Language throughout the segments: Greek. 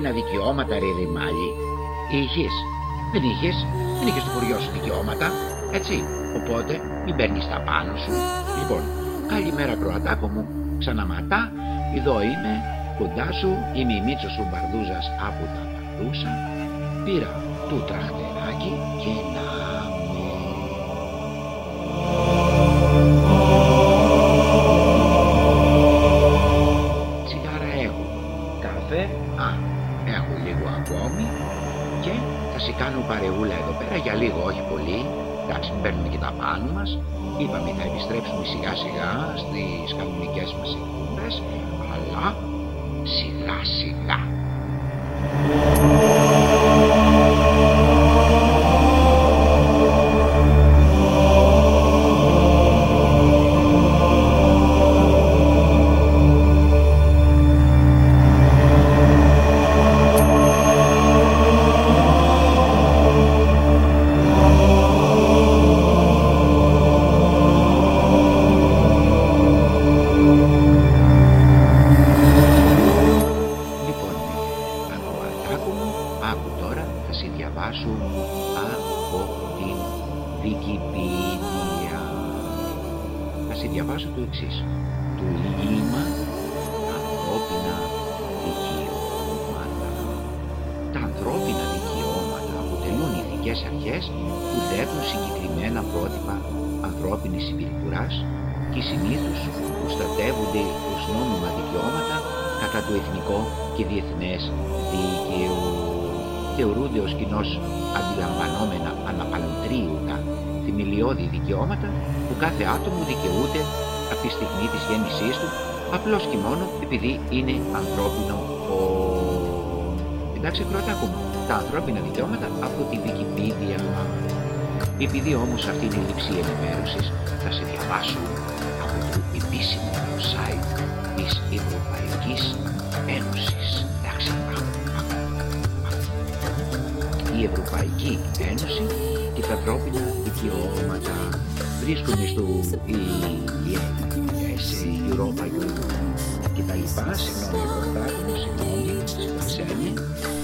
ανθρώπινα δικαιώματα ρε ρημάλι. Είχες. Δεν είχες. Δεν είχες στο χωριό σου δικαιώματα. Έτσι. Οπότε μην παίρνεις τα πάνω σου. Λοιπόν, καλημέρα Κροατάκο μου. Ξαναματά. Εδώ είμαι. Κοντά σου. Είμαι η Μίτσος σου Μπαρδούζας από τα Μπαρδούσα. Πήρα του τραχτεράκι και να και θα σε κάνω παρεούλα εδώ πέρα για λίγο, όχι πολύ. Εντάξει, μην παίρνουμε και τα πάνω μας. Είπαμε θα επιστρέψουμε σιγά σιγά στις κανονικές μας εκπομπές, αλλά σιγά σιγά. Ανθρώπινο ο... Εντάξει Κροατάκο μου, τα ανθρώπινα δικαιώματα από τη Wikipedia. Επειδή όμως αυτή είναι η λήψη ενημέρωσης, θα σε διαβάσω από το επίσημο site της Ευρωπαϊκής Ένωσης. Εντάξει, άκου, άκου, άκου. Η Ευρωπαϊκή Ένωση και τα ανθρώπινα δικαιώματα βρίσκονται στο EES, Europa Union και τα λοιπά. Συγγνώμη, Ευρωπαϊκή, συγγνώμη, συγγνώμη.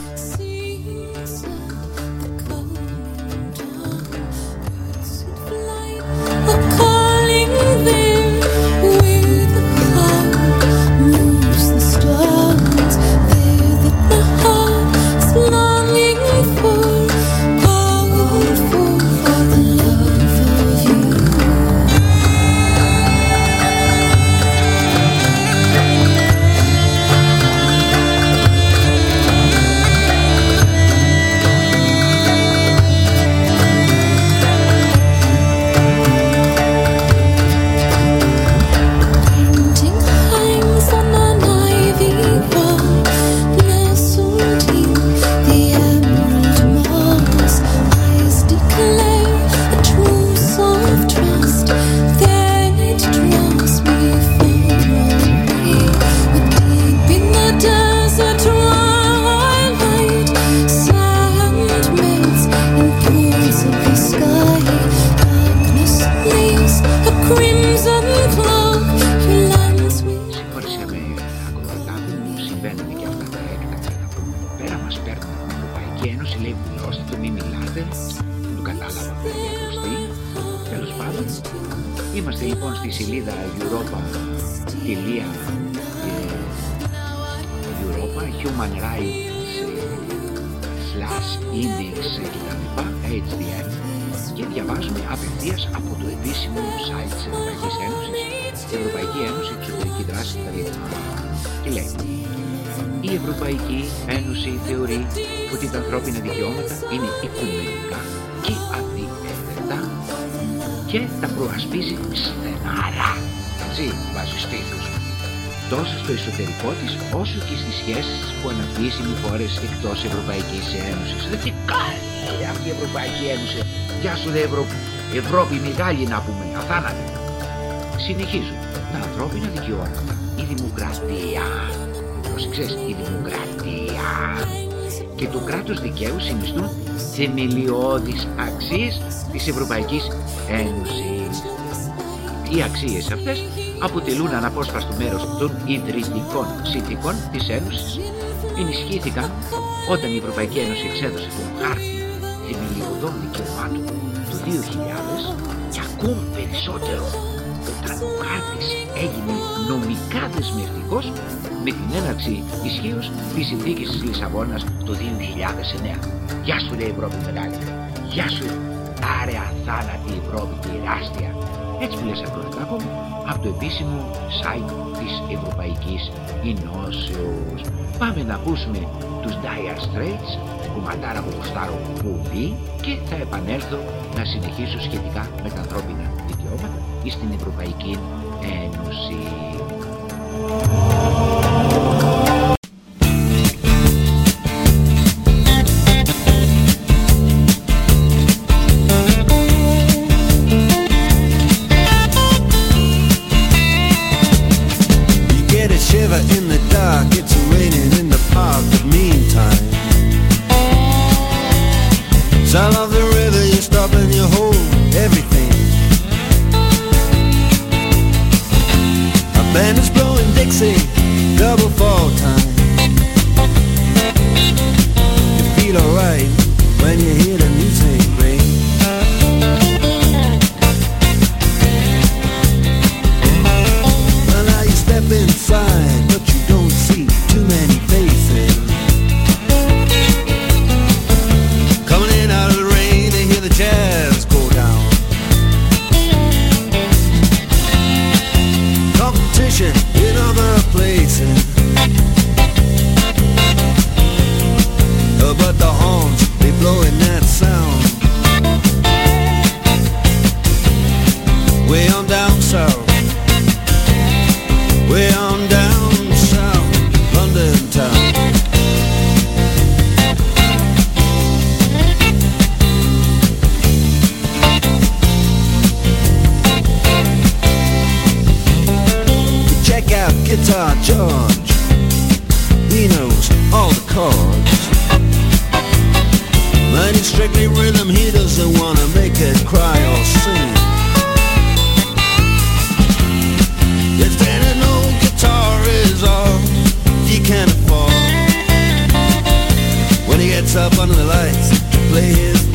Όσο και στις σχέσεις της που αναπτύσσει με χώρες εκτός Ευρωπαϊκής Ένωσης. Δεν τι κάνει αυτή η Ευρωπαϊκή Ένωση. Γεια σου δε Ευρω... Ευρώπη μεγάλη να πούμε, αθάνατη. Συνεχίζω. Τα ανθρώπινα δικαιώματα, η δημοκρατία, πρόσεξε ξέρεις, η δημοκρατία και το κράτος δικαίου συνιστούν θεμελιώδεις αξίες της Ευρωπαϊκής Ένωσης. Οι αξίες αυτές αποτελούν αναπόσπαστο μέρος των ιδρυτικών συνθήκων της Ένωσης. Ενισχύθηκαν όταν η Ευρωπαϊκή Ένωση εξέδωσε τον χάρτη θεμελιωδών δικαιωμάτων του 2000 και ακόμη περισσότερο όταν ο χάρτης έγινε νομικά δεσμευτικός με την έναρξη ισχύως της συνθήκης της Λισαβόνας το 2009. Γεια σου, λέει Ευρώπη μεγάλη. Γεια σου, άρε αθάνατη Ευρώπη τεράστια. Έτσι που λες μου από το επίσημο site της Ευρωπαϊκής Ενώσεως. Πάμε να ακούσουμε τους Dire Straits, κομματάρα που γουστάρω πολύ και θα επανέλθω να συνεχίσω σχετικά με τα ανθρώπινα δικαιώματα στην Ευρωπαϊκή Ένωση. up under the lights, play his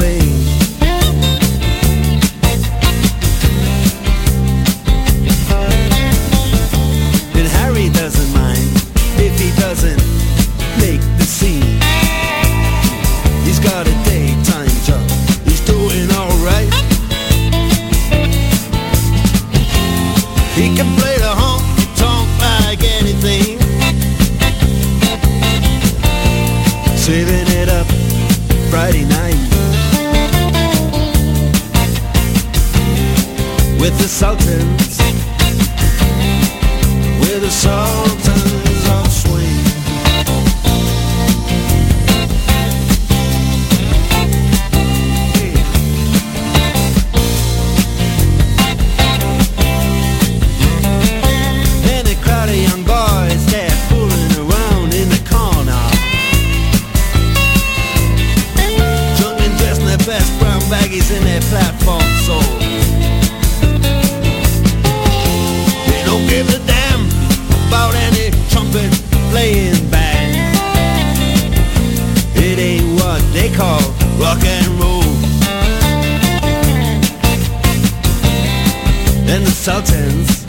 and the Sultans.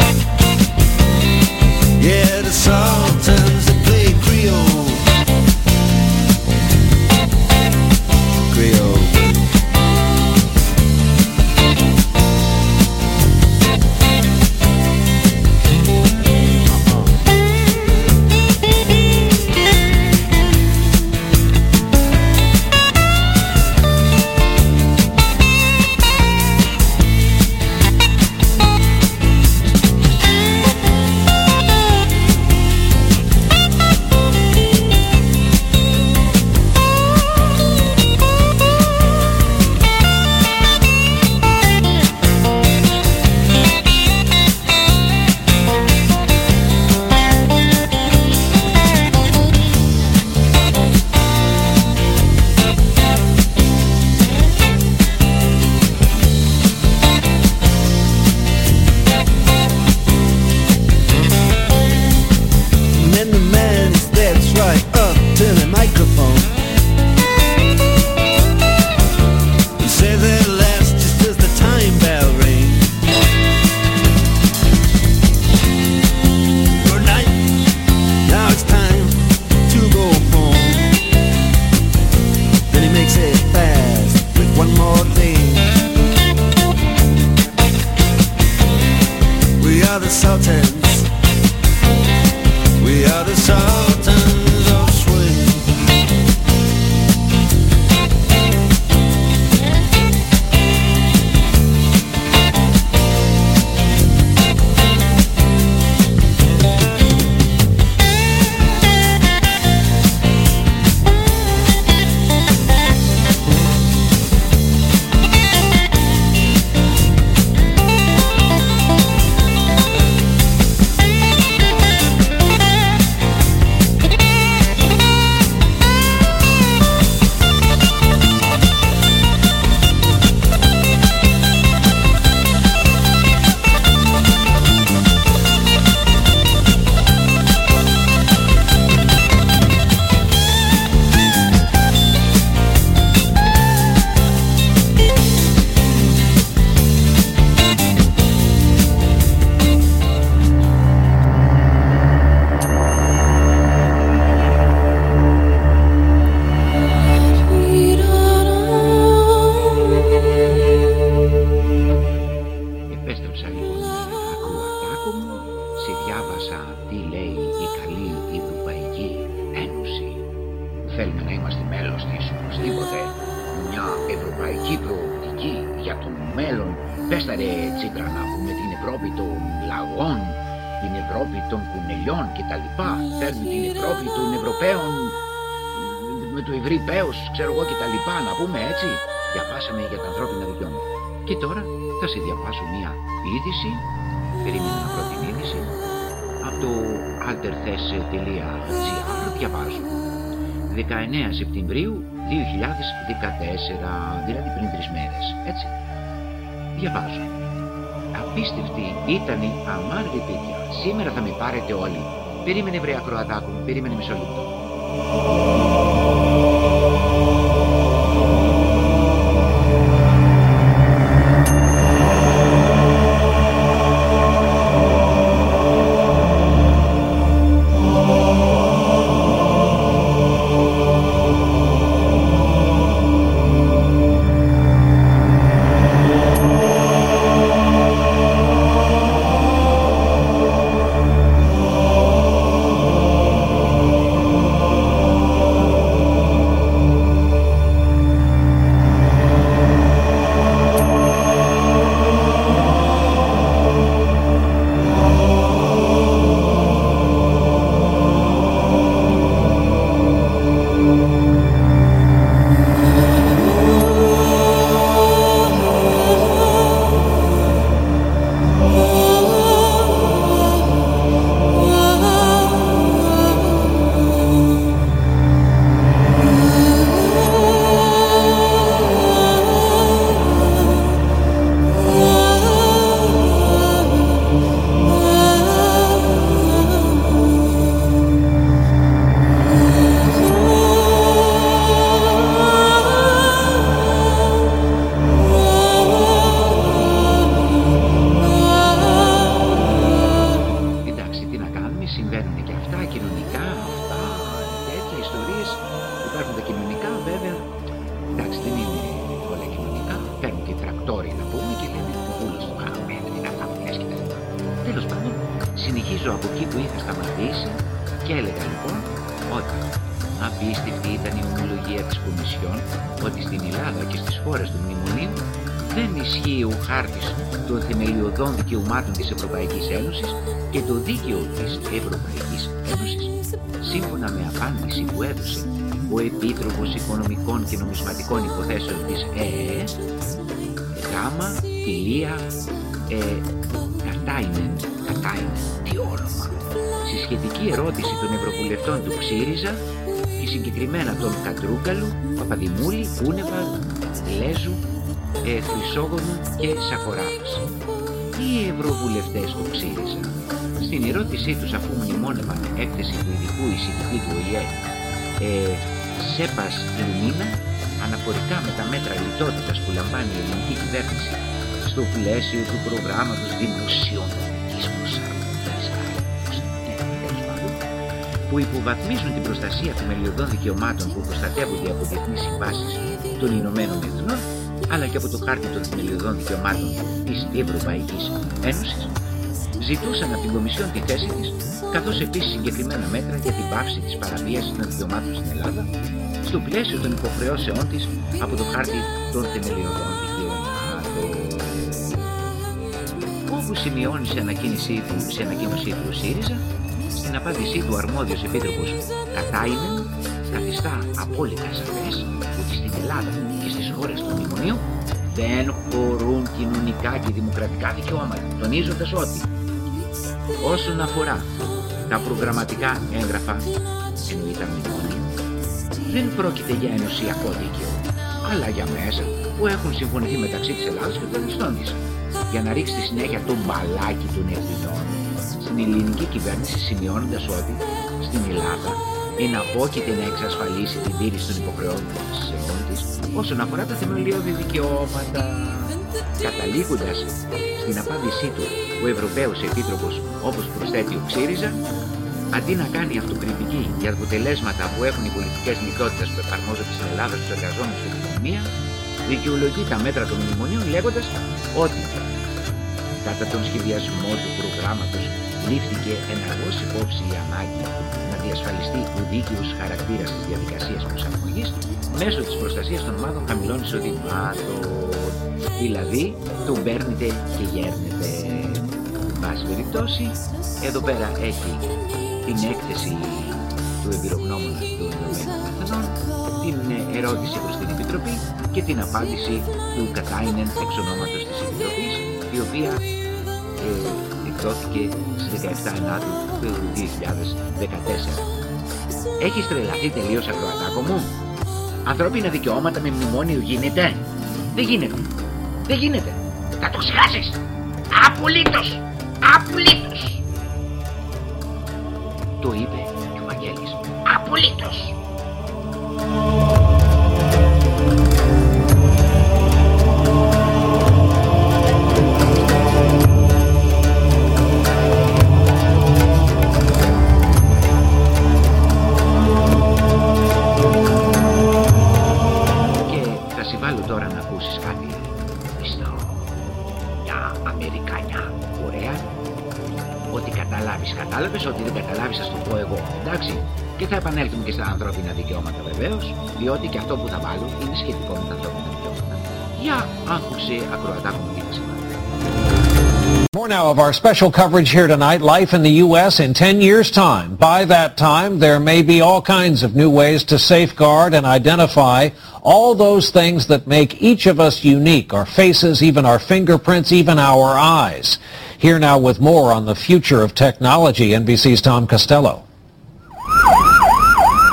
Yeah, the Sultans, they play Creole. insulting Έγραψα λοιπόν ακροατάκο μου, σε διάβασα τι λέει η καλή Ευρωπαϊκή Ένωση. Θέλουμε να είμαστε μέλος της οπωσδήποτε μια ευρωπαϊκή προοπτική για το μέλλον. Πέστα ρε τσίτρα να πούμε την Ευρώπη των λαγών, την Ευρώπη των κουνελιών κτλ. Θέλουμε την Ευρώπη των Ευρωπαίων με το ευρύ πέος, ξέρω εγώ κτλ. Να πούμε έτσι, διαβάσαμε για τα ανθρώπινα δικαιώματα. Και τώρα θα σε διαβάσω μια είδηση, περίμενε να πρώτη είδηση, από το alterthes.gr διαβάζω. 19 Σεπτεμβρίου 2014, δηλαδή πριν τρεις μέρες, έτσι. Διαβάζω. Απίστευτη ήταν η Αμάρτη, παιδιά. Σήμερα θα με πάρετε όλοι. Περίμενε βρε ακροατάκου, περίμενε μισό λεπτό. των δικαιωμάτων της Ευρωπαϊκής Ένωσης και το δίκαιο της Ευρωπαϊκής Ένωσης. Σύμφωνα με απάντηση που έδωσε ο Επίτροπος Οικονομικών και Νομισματικών Υποθέσεων της ΕΕ, γάμα, φιλία, ε, κατάινεν, τι όνομα. Στη σχετική ερώτηση των Ευρωβουλευτών του Ξύριζα και συγκεκριμένα των Κατρούγκαλου, Παπαδημούλη, Κούνεβα, Λέζου, ε, Χρυσόγονου και Σακοράφας οι ευρωβουλευτές του ΣΥΡΙΖΑ στην ερώτησή τους αφού μνημόνευαν έκθεση του ειδικού εισηγητή του ΟΗΕ ε, ΣΕΠΑΣ Λουμίνα αναφορικά με τα μέτρα λιτότητας που λαμβάνει η ελληνική κυβέρνηση στο πλαίσιο του προγράμματος δημοσιονομικής προσαρμογής ε, που υποβαθμίζουν την προστασία των μελιωδών δικαιωμάτων που προστατεύονται από διεθνείς συμβάσεις των Ηνωμένων Εθνών αλλά και από το χάρτη των θεμελιωδών δικαιωμάτων της Ευρωπαϊκής Ένωσης, ζητούσαν από την Κομισιόν τη θέση της, καθώς επίσης συγκεκριμένα μέτρα για την πάυση της παραβίαση των δικαιωμάτων στην Ελλάδα, στο πλαίσιο των υποχρεώσεών της από το χάρτη των θεμελιωδών δικαιωμάτων. Όπω σημειώνει σε ανακοίνωσή του, σε ανακοίνωσή του ο ΣΥΡΙΖΑ, στην απάντησή του αρμόδιος επίτροπος Κατάινεν, καθιστά απόλυτα σαφές ότι στην Ελλάδα και στις χώρες του Μνημονίου δεν χωρούν κοινωνικά και δημοκρατικά δικαιώματα, τονίζοντας ότι όσον αφορά τα προγραμματικά έγγραφα, εννοεί τα μνημόνια, δεν πρόκειται για ενωσιακό δίκαιο, αλλά για μέσα που έχουν συμφωνηθεί μεταξύ της Ελλάδας και των μισθών της, για να ρίξει στη συνέχεια το μπαλάκι των ευθυνών στην ελληνική κυβέρνηση σημειώνοντας ότι στην Ελλάδα εναπόκειται να εξασφαλίσει την τήρηση των υποχρεώσεών της όσον αφορά τα θεμελιώδη δικαιώματα. Καταλήγοντας στην απάντησή του ο Ευρωπαίος Επίτροπος όπως προσθέτει ο Ξύριζα, αντί να κάνει αυτοκριτική για τα αποτελέσματα που έχουν οι πολιτικές λιτότητες που εφαρμόζονται στην Ελλάδα στους εργαζόμενους και την οικονομία, δικαιολογεί τα μέτρα των μνημονίων λέγοντας ότι κατά τον σχεδιασμό του προγράμματος λήφθηκε ενεργώς υπόψη η ανάγκη να διασφαλιστεί ο δίκαιος χαρακτήρας της διαδικασίας προσαρμογής μέσω της προστασίας των ομάδων χαμηλών εισοδημάτων. Δηλαδή, τον παίρνετε και γέρνετε. Εν πάση περιπτώσει, εδώ πέρα έχει την έκθεση του εμπειρογνώμονα του Ηνωμένων Εθνών, την ερώτηση προς την Επιτροπή και την απάντηση του Κατάινεν εξ ονόματος της Επιτροπής, η οποία ε, εκδόθηκε στις 17 Ενάτου του 2014. Έχεις τρελαθεί τελείως ακροατάκο μου. Ανθρώπινα δικαιώματα με μνημόνιο γίνεται. Δεν γίνεται. Δεν γίνεται. Θα το ξεχάσεις. Απολύτως. Απολύτως. Το είπε και ο Βαγγέλης. Απολύτως. More now of our special coverage here tonight, life in the U.S. in 10 years' time. By that time, there may be all kinds of new ways to safeguard and identify all those things that make each of us unique, our faces, even our fingerprints, even our eyes. Here now with more on the future of technology, NBC's Tom Costello.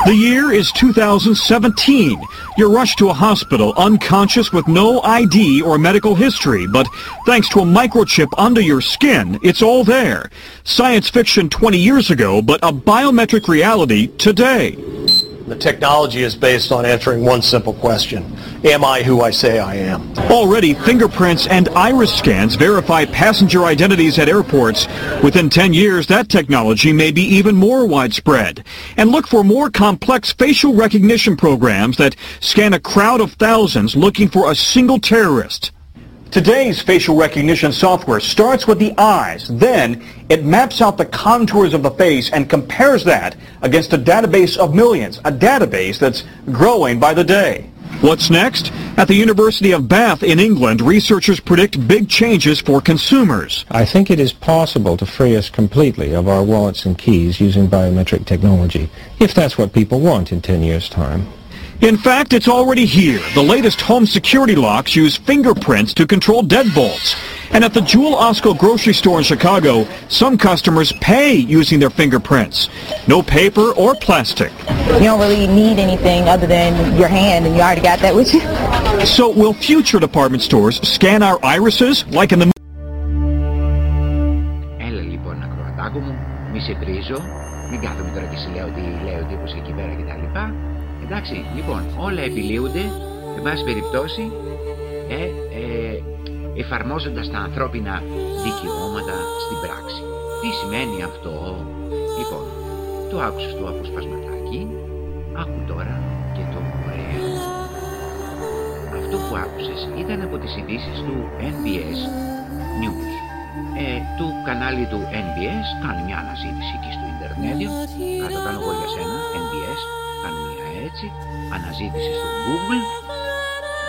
The year is 2017. You're rushed to a hospital unconscious with no ID or medical history, but thanks to a microchip under your skin, it's all there. Science fiction 20 years ago, but a biometric reality today. The technology is based on answering one simple question. Am I who I say I am? Already, fingerprints and iris scans verify passenger identities at airports. Within 10 years, that technology may be even more widespread. And look for more complex facial recognition programs that scan a crowd of thousands looking for a single terrorist. Today's facial recognition software starts with the eyes. Then it maps out the contours of the face and compares that against a database of millions, a database that's growing by the day. What's next? At the University of Bath in England, researchers predict big changes for consumers. I think it is possible to free us completely of our wallets and keys using biometric technology, if that's what people want in 10 years' time. In fact, it's already here. The latest home security locks use fingerprints to control deadbolts. And at the Jewel Osco grocery store in Chicago, some customers pay using their fingerprints. No paper or plastic. You don't really need anything other than your hand, and you already got that with you. So will future department stores scan our irises like in the Έλα λοιπόν ακροατάκο μου, μη σε πρίζω, μην κάθομαι τώρα και σε λέω ότι λέω τύπος εκεί πέρα και τα λοιπά. Εντάξει, λοιπόν, όλα επιλύονται, εν πάση περιπτώσει, ε, ε, εφαρμόζοντας τα ανθρώπινα δικαιώματα στην πράξη. Τι σημαίνει αυτό, λοιπόν, το άκουσες το αποσπασματάκι, άκου τώρα και το ωραίο. Αυτό που άκουσες ήταν από τις ειδήσεις του NBS News. ε, του κανάλι του NBS κάνει μια αναζήτηση εκεί στο Ιντερνετ θα το κάνω εγώ για σένα NBS κάνω μια έτσι αναζήτηση στο Google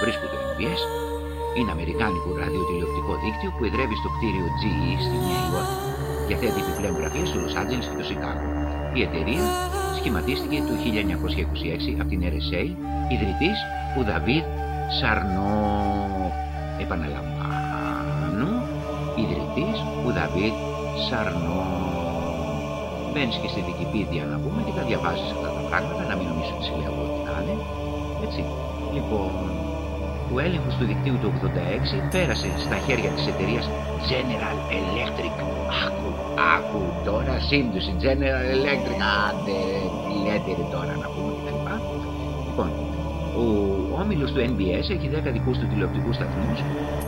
βρίσκω το NBS είναι αμερικάνικο ραδιοτηλεοπτικό δίκτυο που εδρεύει στο κτίριο GE στη Νέα Υόρκη διαθέτει επιπλέον γραφεία στο Los Angeles και το Σικάγο. Η εταιρεία σχηματίστηκε το 1926 από την RSA, ιδρυτής ο Δαβίδ Σαρνό. Επαναλαμβάνω, ιδρυτής ο Δαβίδ Σαρνό. Μπαίνεις και στη Wikipedia να πούμε και τα διαβάζεις αυτά τα πράγματα, να μην νομίζω ότι σε λέω ό,τι να είναι. Έτσι. Λοιπόν, ο έλεγχος του δικτύου του 86 πέρασε στα χέρια της εταιρείας General Electric. Άκου, άκου, τώρα σύμπτωση General Electric. Άντε, τι λέτε ρε τώρα να πούμε κτλ. Λοιπόν, ο όμιλος του NBS έχει 10 δικούς του τηλεοπτικούς σταθμούς,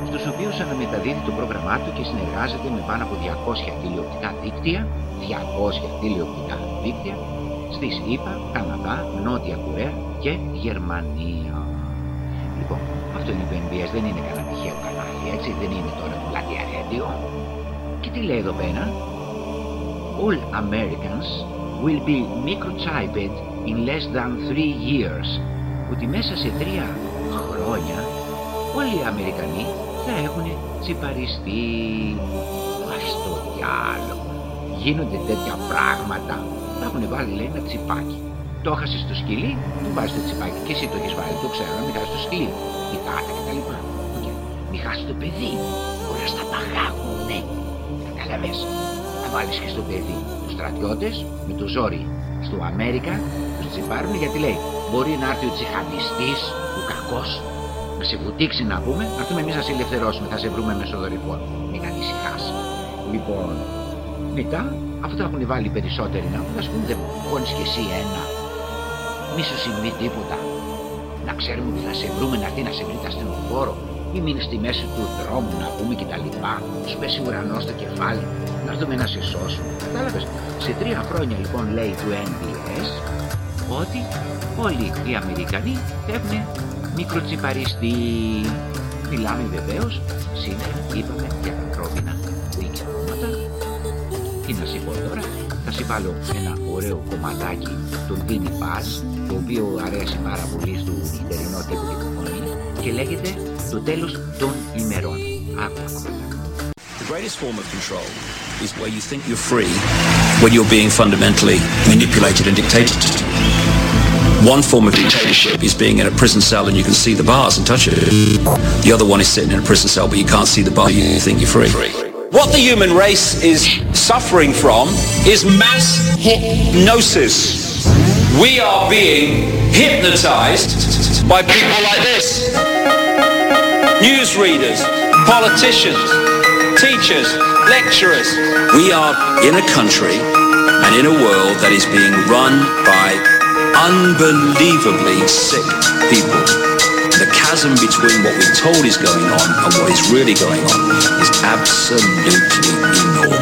στους οποίους αναμεταδίδει το πρόγραμμά του και συνεργάζεται με πάνω από 200 τηλεοπτικά δίκτυα, 200 τηλεοπτικά δίκτυα, στις ΗΠΑ, Καναδά, Νότια Κορέα και Γερμανία. Λοιπόν, αυτό είναι το NBS, δεν είναι κανένα τυχαίο κανάλι, έτσι, δεν είναι τώρα το πλατεία Radio. Και τι λέει εδώ πέρα, All Americans will be microchipped in less than three years. Ότι μέσα σε τρία χρόνια όλοι οι Αμερικανοί θα έχουν τσιπαριστεί. Ας το διάλογο. Γίνονται τέτοια πράγματα. Θα έχουν βάλει λέει ένα τσιπάκι. Το έχασες στο σκυλί, του βάζεις το τσιπάκι. Και εσύ το έχεις βάλει, το ξέρω, να μην χάσεις το σκυλί. Η γάτα κτλ. Okay. Μην χάσεις το παιδί. Όλα στα παγάγουν, ναι. Καταλαβες. Θα βάλεις και στο παιδί. Τους στρατιώτες με το ζόρι στο Αμέρικα τους τσιπάρουν γιατί λέει μπορεί να έρθει ο τσιχαντιστής, ο κακός, να σε βουτήξει να πούμε, να έρθουμε εμείς να σε ελευθερώσουμε, θα σε βρούμε μέσω δορυφόρου. Μην ανησυχάς. Λοιπόν, μετά, αφού θα έχουν βάλει περισσότεροι να πούμε, ας πούμε δεν πόνεις και εσύ ένα, μη σου συμβεί τίποτα. Να ξέρουμε ότι θα σε βρούμε να έρθει να σε βρει τα στενοφόρο, ή μείνεις στη μέση του δρόμου να πούμε και τα λοιπά, σου πέσει ουρανός στο κεφάλι, να έρθουμε να σε σώσουμε. Κατάλαβες, σε τρία χρόνια λοιπόν λέει του NBS ότι όλοι οι Αμερικανοί έχουν μικροτσιπαριστεί. Μιλάμε βεβαίως σήμερα είπαμε για θα σου βάλω ένα ωραίο κομματάκι των Dini Paz, το οποίο αρέσει πάρα πολύ στο νυχτερινό τύπο και επικοινωνία και λέγεται το τέλος των ημερών. Άκου, άκου. The greatest form of control is where you think you're free when you're being fundamentally manipulated and dictated to. One form of dictatorship is being in a prison cell and you can see the bars and touch it. The other one is sitting in a prison cell but you can't see the bar, you think you're free. What the human race is suffering from is mass hypnosis. We are being hypnotized by people like this. Newsreaders, politicians, teachers, lecturers. We are in a country and in a world that is being run by unbelievably sick people. The chasm between what we're told is going on and what is really going on is absolutely enormous.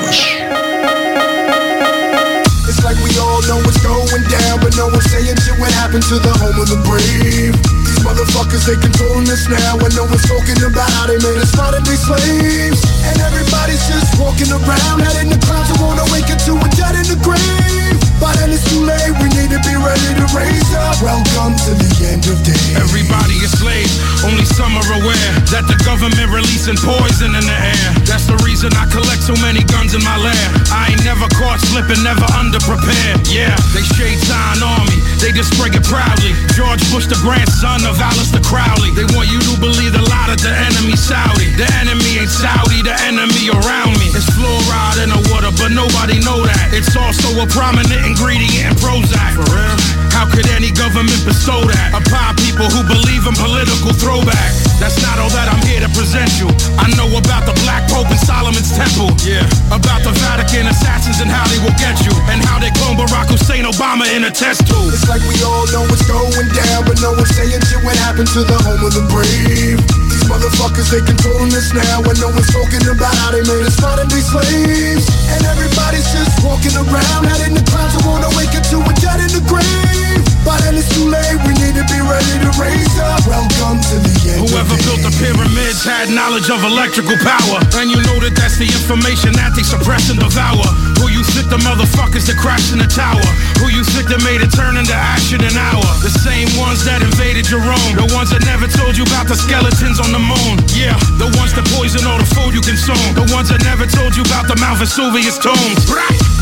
Know what's going down, but no one's saying shit what happened to the home of the brave. These motherfuckers, they controlling us now, and no one's talking about how they made us modern day slaves. And everybody's just walking around, head in the clouds, and wanna wake up to a dead in the grave. But then it's too late, we to be ready to raise up. Welcome to the end of days. Everybody is slaves, only some are aware that the government releasing poison in the air. That's the reason I collect so many guns in my lab. I ain't never caught slipping, never underprepared. Yeah, they shade sign on me, they just spray it proudly. George Bush, the grandson of Alistair Crowley. They want you to believe the lie that the enemy Saudi. The enemy ain't Saudi, the enemy around me. It's fluoride in the water, but nobody know that. It's also a prominent ingredient in Prozac. For real? How could any government bestow that upon people who believe in political throwback? That's not all that I'm here to present you. I know about the Black Pope and Solomon's Temple. Yeah. About the Vatican assassins and how they will get you. And how they clone Barack Hussein Obama in a test tube. It's like we all know what's going down, but no one's saying shit what happened to the home of the brave. These motherfuckers, they controlling us now, and no one's talking about how they made us modern day slaves. And everybody's just walking around, heading the clouds, and wanna wake up to dead in the grave. But then it's too late, we need to be ready to raise up. Welcome to the end. Whoever built the pyramids had knowledge of electrical power. And you know that that's the information that they suppress and devour. Who you think the motherfuckers that crashed in the tower? Who you think that made it turn into ash in an hour? The same ones that invaded your own. The ones that never told you about the skeletons on the moon. Yeah, the ones that poison all the food you consume. The ones that never told you about the Mount Vesuvius tombs.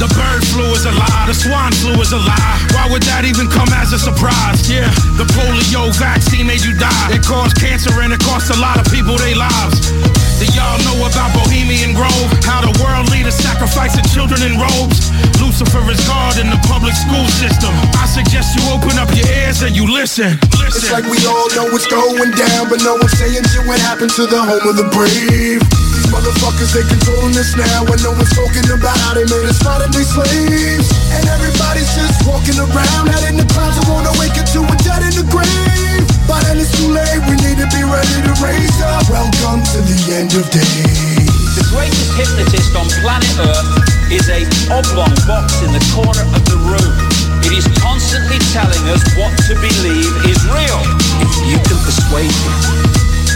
The bird flu is a lie. The swine flu is a lie. Why would that even come as a surprise? Yeah, the polio vaccine made you die. It caused cancer and it cost a lot of people their lives. Do y'all know about Bohemian Grove? How the world leaders sacrificing children in robes? Lucifer is God in the public school system. I suggest you open up your ears and you listen. It's like we all know what's going down, but no one's saying shit what happened to the home of the brave. These motherfuckers, they controlling us now, and no one's talking about how they made us modern day slaves. And everybody's just walking around, head in the clouds, and wanna wake up to a dead in the grave. But then it's too late, we to be ready to raise up. Welcome to the end of days. The greatest hypnotist on planet Earth is a oblong box in the corner of the room. It is constantly telling us what to believe is real. If you can persuade people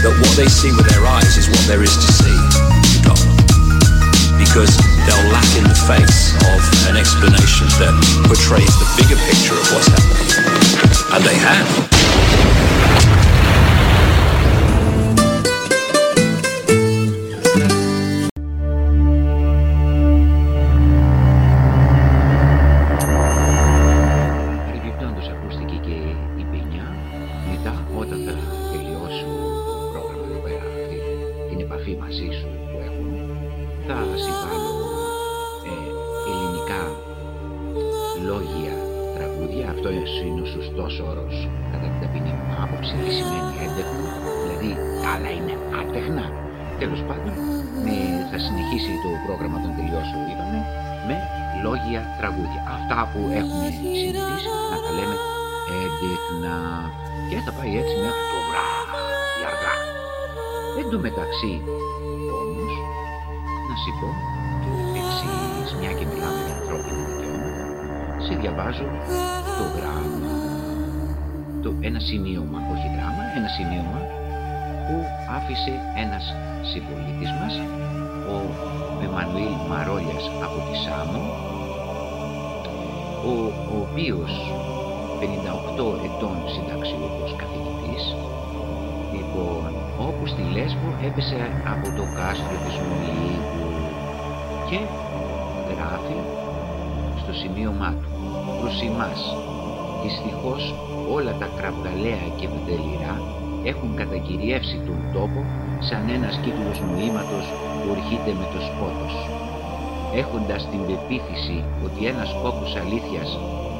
that what they see with their eyes is what there is to see, you don't. Because they'll laugh in the face of an explanation that portrays the bigger picture of what's happening. And they have. Στο σημείωμά του προς εμάς. Δυστυχώς όλα τα κραυγαλαία και βδελυρά έχουν κατακυριεύσει τον τόπο σαν ένας κύκλος νοήματος που ορχείται με το σκότος. Έχοντας την πεποίθηση ότι ένας κόκκος αλήθειας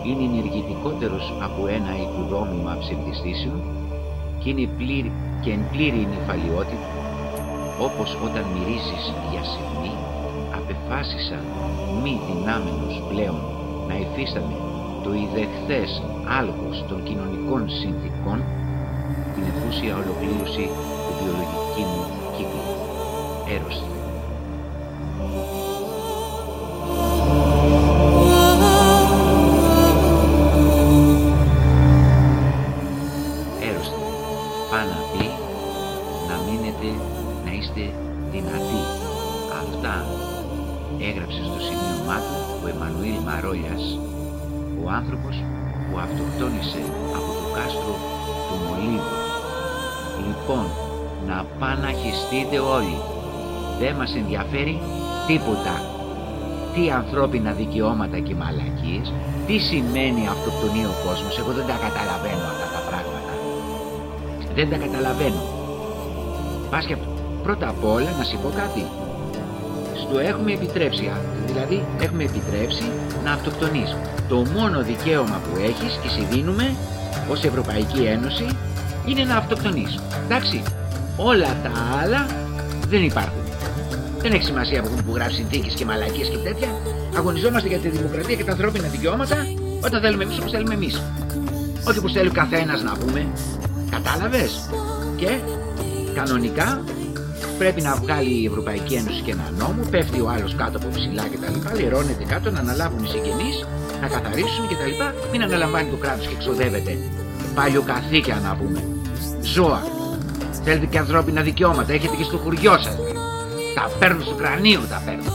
είναι ενεργητικότερος από ένα οικοδόμημα ψευδιστήσεων και είναι πλήρη, και εν πλήρη νυφαλιότητα, όπως όταν μυρίζεις για σημεί, απεφάσισα μη δυνάμενος πλέον να υφίσταμαι το ιδεχθές άλγος των κοινωνικών συνθήκων, την εφούσια ολοκλήρωση του βιολογική μου κύκλου. Έρωστη. Έρωστη. Δεν μας ενδιαφέρει τίποτα. Τι ανθρώπινα δικαιώματα και μαλακίες, τι σημαίνει αυτοκτονεί ο κόσμος. Εγώ δεν τα καταλαβαίνω αυτά τα πράγματα. Δεν τα καταλαβαίνω. Πας και πρώτα απ' όλα να σου πω κάτι. Στο έχουμε επιτρέψει, α, δηλαδή έχουμε επιτρέψει να αυτοκτονείς. Το μόνο δικαίωμα που έχεις και σε δίνουμε ως Ευρωπαϊκή Ένωση είναι να αυτοκτονείς. Εντάξει, όλα τα άλλα δεν υπάρχουν. Δεν έχει σημασία από που γράφεις συνθήκες και μαλακίες και τέτοια. Αγωνιζόμαστε για τη δημοκρατία και τα ανθρώπινα δικαιώματα όταν θέλουμε εμείς όπως θέλουμε εμείς. Όχι όπω θέλει ο καθένας να πούμε. Κατάλαβες; Και κανονικά πρέπει να βγάλει η Ευρωπαϊκή Ένωση και ένα νόμο. Πέφτει ο άλλος κάτω από ψηλά κτλ. Λερώνεται κάτω να αναλάβουν οι συγγενείς, να καθαρίσουν κτλ. Μην αναλαμβάνει το κράτος και εξοδεύεται. Παλιοκαθήκια να πούμε. Ζώα. Θέλετε και ανθρώπινα δικαιώματα, έχετε και στο χωριό σας. Τα παίρνω στο κρανίο, τα παίρνω.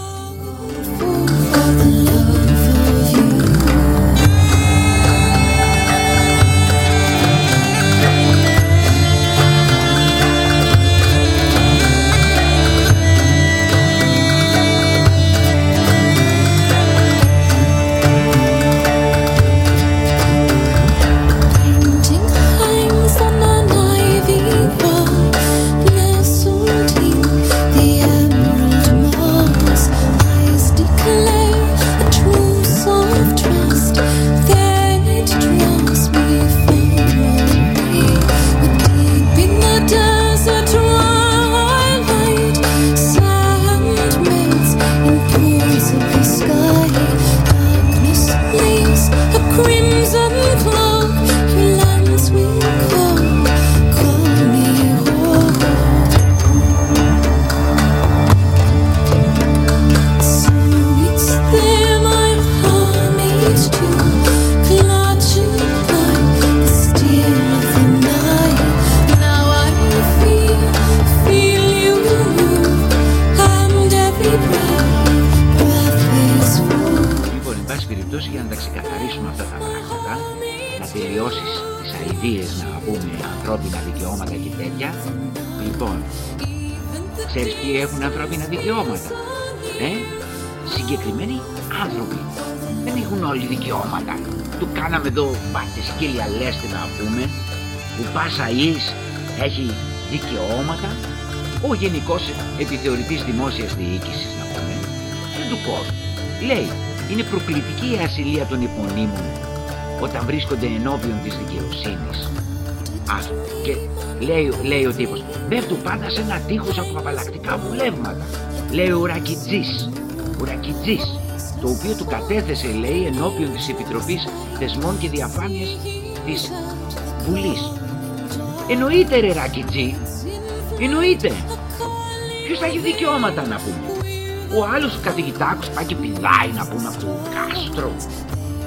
Πάσα εις έχει δικαιώματα. Ο γενικός επιθεωρητής δημόσιας διοίκησης να πούμε, δεν του κόσμου. Λέει, είναι προκλητική η ασυλία των υπονείμων όταν βρίσκονται ενώπιον της δικαιοσύνης. Α, και λέει, λέει ο τύπος, πέφτουν πάντα σε ένα τείχος από απαλλακτικά βουλεύματα. Λέει ο Ρακιτζής, ο Ρακιτζής, το οποίο του κατέθεσε, λέει, ενώπιον της Επιτροπής Θεσμών και Διαφάνειας της Βουλής. Εννοείται ρε Ρακιτζή, εννοείται. Ποιος θα έχει δικαιώματα να πούμε; Ο άλλος ο καθηγητάκος πάει και πηδάει να πούμε από το κάστρο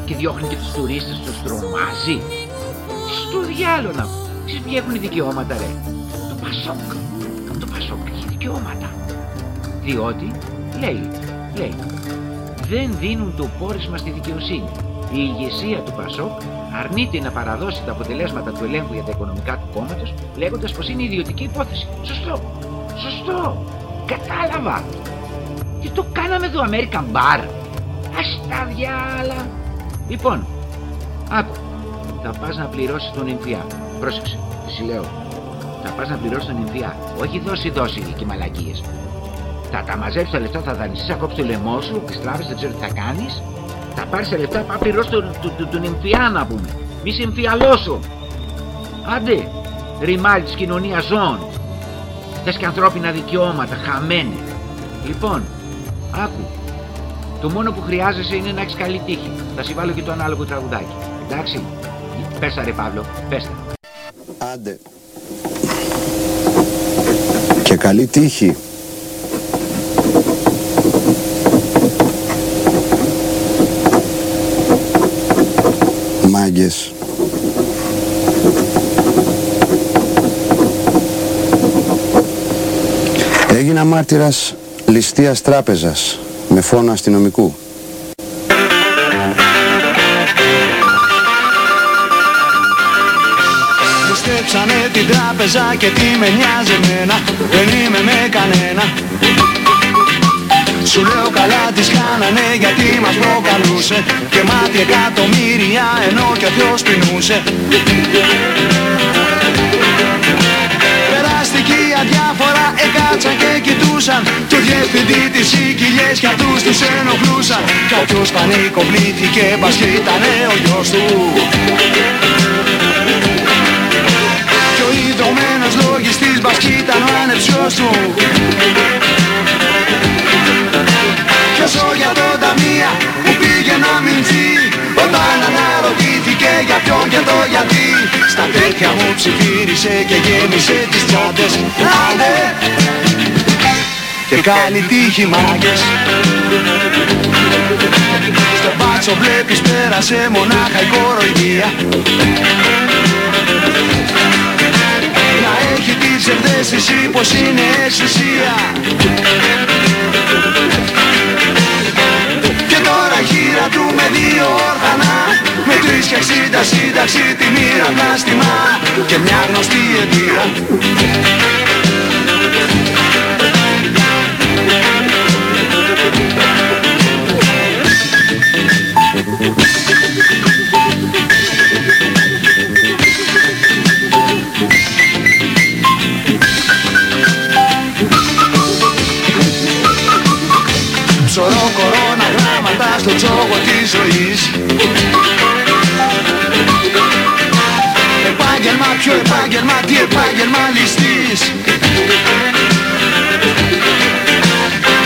και διώχνει και τους τουρίστες στο στρωμάζι. Στο διάλογο να Ξέρεις ποιοι έχουν δικαιώματα ρε; Το Πασόκ. Το Πασόκ έχει δικαιώματα. Διότι, λέει, λέει, δεν δίνουν το πόρισμα στη δικαιοσύνη. Η ηγεσία του Πασόκ αρνείται να παραδώσει τα αποτελέσματα του ελέγχου για τα οικονομικά του κόμματος, λέγοντας πως είναι ιδιωτική υπόθεση. Σωστό. Σωστό. Κατάλαβα. Τι το κάναμε εδώ, American Bar. Ας τα διάλα. Λοιπόν, άκου. Θα πας να πληρώσεις τον εμφυά. Πρόσεξε, τι σου λέω. Θα πας να πληρώσεις τον εμφυά. Όχι δώσει δώσει και μαλακίες. Θα τα μαζέψεις τα λεφτά, θα δανειστείς, θα κόψεις το λαιμό σου, τις τράπεζες δεν ξέρω τι θα κάνεις. Θα πάρεις τα λεφτά, πάει πληρώσει τον, τον, τον, τον εμφυά να πούμε. Μη σε εμφιαλώσω. Άντε, ρημάλι της κοινωνίας ζώων. Θες και ανθρώπινα δικαιώματα, χαμένε. Λοιπόν, άκου. Το μόνο που χρειάζεσαι είναι να έχεις καλή τύχη. Θα σου βάλω και το ανάλογο τραγουδάκι. Εντάξει. Πες τα ρε Παύλο, πες τα. Άντε. Και καλή τύχη. Μάγκες. Έγινα μάρτυρας ληστείας τράπεζας με φόνο αστυνομικού. Μου στέψανε την τράπεζα και τι με νοιάζει εμένα Δεν είμαι με κανένα Σου λέω καλά τις κάνανε γιατί μας προκαλούσε. Και μάτι εκατομμύρια ενώ και ο Θεός πεινούσε. Περάστηκε η αδιάφορα εκάτσαν και κοιτούσαν. Το διευθυντή της οικιλιές κι αυτούς τους ενοχλούσαν. Κάποιος πανικοβλήθηκε μπας και ήτανε ο γιος του. Κι ο ειδωμένος λογιστής μπας κι ήταν ο ανεψιός του Κι όσο για τον ταμεία που πήγε να μηνθεί. Όταν αναρωτήθηκε για ποιον και το γιατί Στα τέτοια μου ψιθύρισε και γέμισε τις τσάντες. Άντε! Και καλή τύχη μάγκες. Στο μπάτσο βλέπεις πέρασε μονάχα η κοροϊδία. Να έχει τις ψευδές αίσθηση πως είναι εξουσία του με δύο όργανα. Με τρεις και εξήντα σύνταξη τη μοίρα πλάστημα Και μια γνωστή αιτία Ψωρώ στο τζόγο της ζωής. Επάγγελμα, ποιο επάγγελμα, τι επάγγελμα ληστής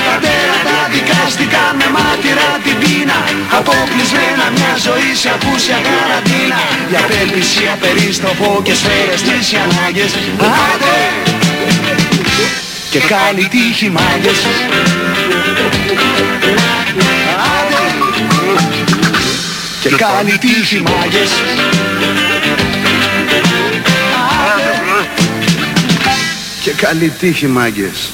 Τα τέρατα δικάστηκαν με μάτυρα την πείνα. Αποκλεισμένα μια ζωή σε απούσια καραντίνα. Για απέλπιση, απερίστοφο και σφαίρες τις ανάγκες. Άντε! Και καλή τύχη μάγκες. Άντε! Και καλή τύχη μάγκες Άντε! Και καλή τύχη μάγκες.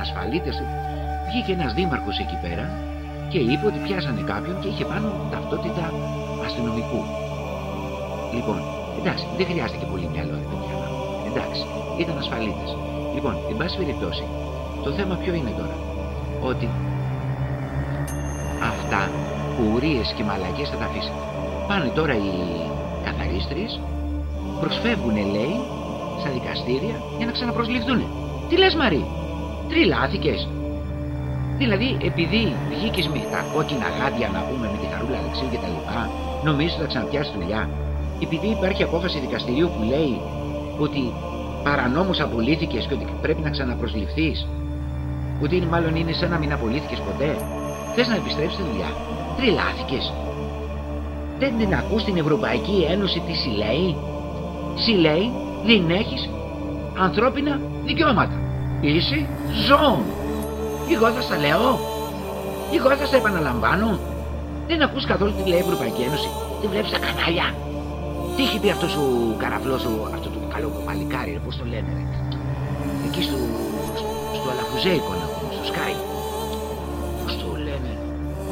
Δεν ήταν ασφαλίτες βγήκε ένας δήμαρχος εκεί πέρα και είπε ότι πιάσανε κάποιον και είχε πάνω ταυτότητα αστυνομικού λοιπόν εντάξει δεν χρειάζεται και πολύ μυαλό ρε παιδιά εντάξει ήταν ασφαλίτες λοιπόν εν πάση περιπτώσει το θέμα ποιο είναι τώρα; Ότι αυτά ουρίες και μαλακίες θα τα αφήσετε. Πάνε τώρα οι καθαρίστριες, προσφεύγουν λέει στα δικαστήρια για να ξαναπροσληφθούν. Τι λες Μαρή, τριλάθηκες. Δηλαδή επειδή βγήκες με τα κόκκινα γάντια να πούμε με τη χαρούλα Αλεξίου και τα λοιπά, νομίζεις ότι θα ξαναπιάσεις δουλειά. Επειδή υπάρχει απόφαση δικαστηρίου που λέει ότι παρανόμως απολύθηκες και ότι πρέπει να ξαναπροσληφθείς ότι είναι, μάλλον είναι σαν να μην απολύθηκες ποτέ. Θες να επιστρέψεις στη δουλειά. Τριλάθηκες. Δεν την ακούς την Ευρωπαϊκή Ένωση τι συλλέει; Συλλέει δεν έχεις ανθρώπινα δικαιώματα. Είσαι ζώο. Εγώ θα στα λέω. Εγώ θα στα επαναλαμβάνω. Δεν ακούς καθόλου τι λέει η Ευρωπαϊκή Ένωση. Δεν βλέπεις τα κανάλια. Τι έχει πει αυτός ο καραφλός, ο, αυτό το καλό παλικάρι, ρε, πώς το λένε, ρε. Εκεί στο, στο αλαφουζέικο να πούμε, στο Sky. Πώς το λένε,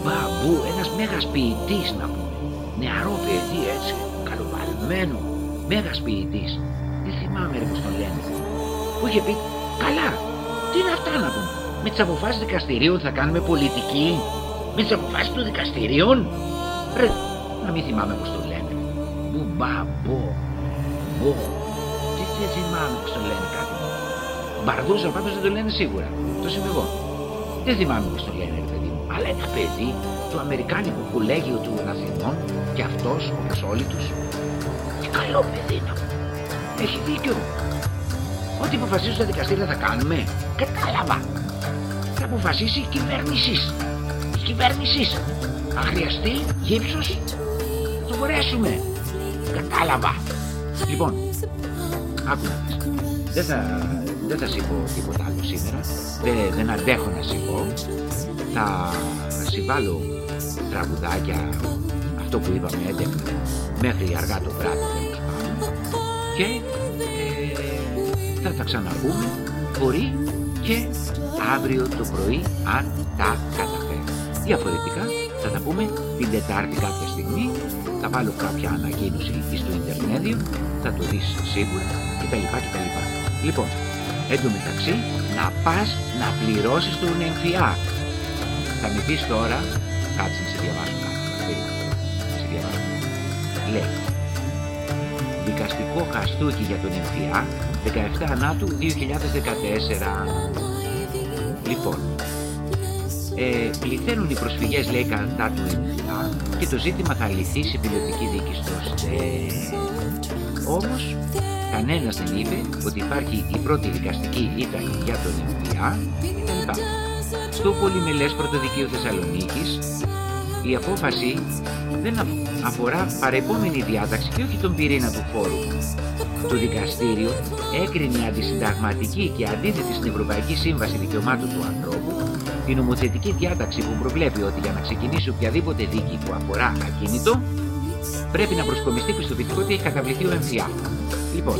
μπαμπού, ένας μέγας ποιητής να πούμε. Νεαρό παιδί έτσι, καλοβαλμένο, μέγας ποιητής. Δεν θυμάμαι ρε πώς το λένε. Που είχε πει, καλά, τι είναι αυτά να πούμε; Με τις αποφάσεις δικαστηρίων θα κάνουμε πολιτική. Με τις αποφάσεις των δικαστηρίων. Ρε, να μην θυμάμαι πώς το λένε. Μπου, μπα, μπο, μπο. Τι δεν θυμάμαι πώς το λένε κάτι. Μπαρδούζα πάντως δεν το λένε σίγουρα. Το είμαι εγώ. Δεν θυμάμαι πώς το λένε ρε παιδί μου. Αλλά ένα παιδί του Αμερικάνικου κολέγιου των Αθηνών και αυτός όπως όλοι τους. Τι καλό παιδί να πούμε. Έχει δίκιο. Ό,τι αποφασίσουν τα δικαστήρια θα κάνουμε. Κατάλαβα. Θα αποφασίσει η κυβέρνηση. Η κυβέρνηση. Αν χρειαστεί γύψος, θα το μπορέσουμε. Κατάλαβα. Λοιπόν, άκου να δεις. Δεν θα, δεν θα σηκώ τίποτα άλλο σήμερα. Δεν, δεν αντέχω να σηκώ. Θα συμβάλλω τραγουδάκια, αυτό που είπαμε 11 μέχρι αργά το βράδυ τέλος πάντων. Και ε, θα τα ξαναπούμε μπορεί και αύριο το πρωί αν τα καταφέρω. Διαφορετικά θα τα πούμε την Τετάρτη κάποια στιγμή. Θα βάλω κάποια ανακοίνωση στο Ιντερνέδιο, θα το δεις σίγουρα κτλ. κτλ. Λοιπόν, Εν τω μεταξύ, να πας να πληρώσεις τον έμφυα. Θα με πεις τώρα, κάτσε να σε διαβάσω κάτι. περίμενε, να σε διαβάσω. Λέει, δικαστικό χαστούκι για τον έμφυα, 17 Ανάτου 2014. Λοιπόν, ε, πληθαίνουν οι προσφυγές λέει κατά του έμφυα και το ζήτημα θα λυθεί σε πιλωτική δίκη στο ΣΤΕ. Όμως, κανένας δεν είπε ότι υπάρχει η πρώτη δικαστική ήττα για τον έμφυα κτλ. Στο πολυμελές πρωτοδικείο Θεσσαλονίκης η απόφαση δεν αφορά παρεπόμενη διάταξη και όχι τον πυρήνα του φόρου. Το δικαστήριο έκρινε αντισυνταγματική και αντίθετη στην Ευρωπαϊκή Σύμβαση Δικαιωμάτων του Ανθρώπου την νομοθετική διάταξη που προβλέπει ότι για να ξεκινήσει οποιαδήποτε δίκη που αφορά ακίνητο πρέπει να προσκομιστεί πιστοποιητικό ότι έχει καταβληθεί ο έμφυα. Λοιπόν,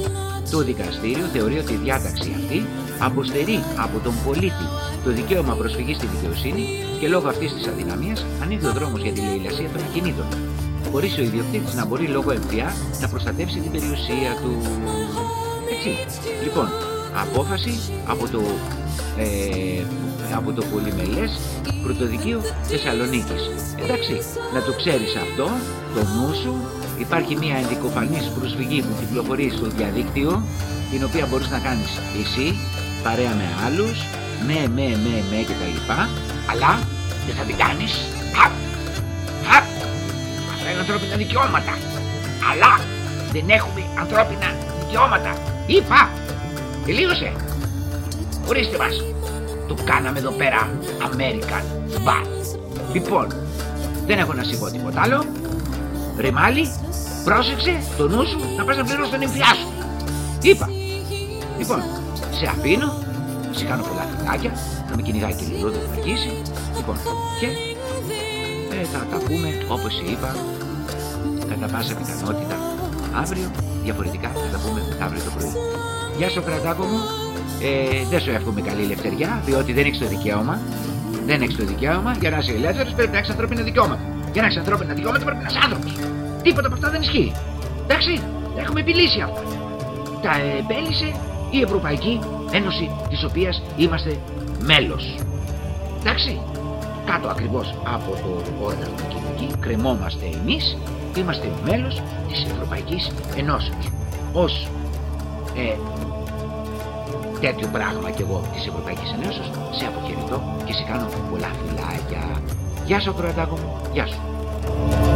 το δικαστήριο θεωρεί ότι η διάταξη αυτή αποστερεί από τον πολίτη το δικαίωμα προσφυγής στη δικαιοσύνη και λόγω αυτής της αδυναμίας ανοίγει ο δρόμος για τη λαιλασία των ακινήτων, χωρίς ο ιδιοκτήτης να μπορεί λόγω έμφυα να προστατεύσει την περιουσία του. Έτσι. Λοιπόν, απόφαση από το, ε, από το πολυμελές πρωτοδικείο Θεσσαλονίκης. Εντάξει, να το ξέρεις αυτό, το νου σου, υπάρχει μια ενδικοφανής προσφυγή που κυκλοφορεί στο διαδίκτυο, την οποία μπορείς να κάνεις εσύ, παρέα με άλλους, με, με, με, με και τα λοιπά, αλλά δεν θα την κάνεις. Ανθρώπινα δικαιώματα. Αλλά δεν έχουμε ανθρώπινα δικαιώματα. Είπα, τελείωσε. Ορίστε μας. Το κάναμε εδώ πέρα American Bad. Λοιπόν, δεν έχω να σου πω τίποτα άλλο. Ρε Μάλι, πρόσεξε το νου σου να πας να πληρώσεις τον εμφυλιά σου. Είπα. Λοιπόν, σε αφήνω, σε κάνω πολλά φιλάκια, να με κυνηγάει και λίγο, δεν θα αρχίσει. Λοιπόν, και ε, θα τα πούμε όπως είπα, κατά πάσα πιθανότητα αύριο, διαφορετικά θα τα πούμε αύριο το πρωί. Γεια σου κρατάκο μου, ε, δεν σου εύχομαι καλή ελευθεριά, διότι δεν έχεις το δικαίωμα. Δεν έχεις το δικαίωμα για να είσαι ελεύθερος πρέπει να έχεις ανθρώπινα δικαιώματα. Για να έχεις ανθρώπινα δικαιώματα πρέπει να είσαι άνθρωπος. Τίποτα από αυτά δεν ισχύει. Εντάξει, τα έχουμε επιλύσει αυτά. Τα επέλυσε η Ευρωπαϊκή Ένωση της οποίας είμαστε μέλος. Εντάξει, κάτω ακριβώς από το όργανο κοινωνική κρεμόμαστε εμείς είμαστε μέλος της Ευρωπαϊκής Ενώσεως. Ως ε, τέτοιο πράγμα κι εγώ της Ευρωπαϊκής Ενώσεως σε αποχαιρετώ και σε κάνω πολλά φιλάκια. Γεια σου ακροατάκο μου, γεια σου.